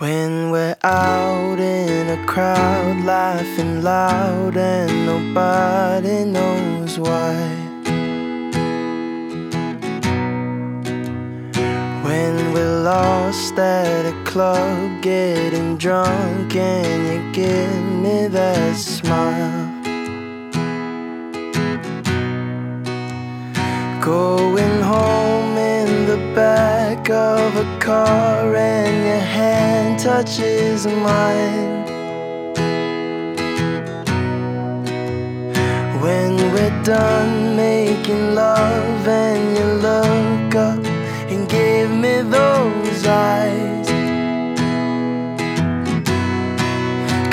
When we're out in a crowd, laughing loud, and nobody knows why. When we're lost at a club, getting drunk, and you give me that smile. Going home in the back of a car, and your hand touches mine. When we're done making love, and you look up and give me those eyes.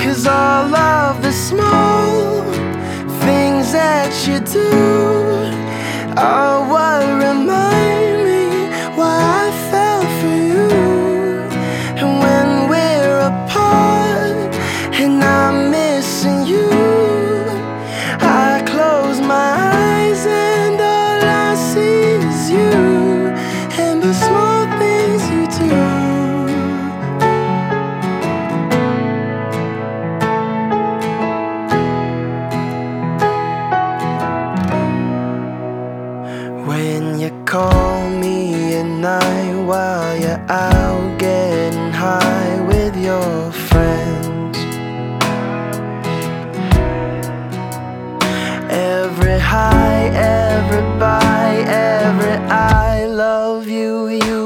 Cause all of the small things that you do are what you call me at night while you're out getting high with your friends. Every high, every bye, every I love you you've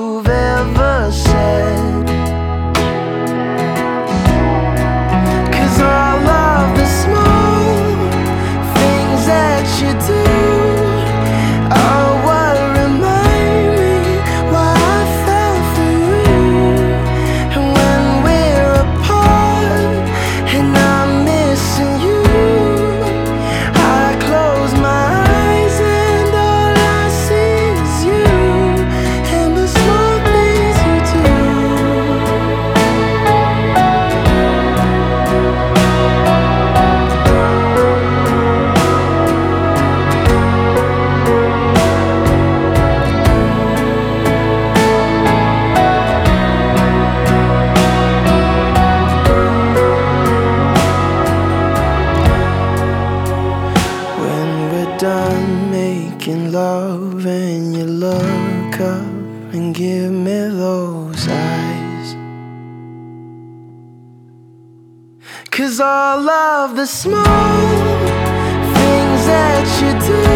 love and you look up and give me those eyes. Cause all of the small things that you do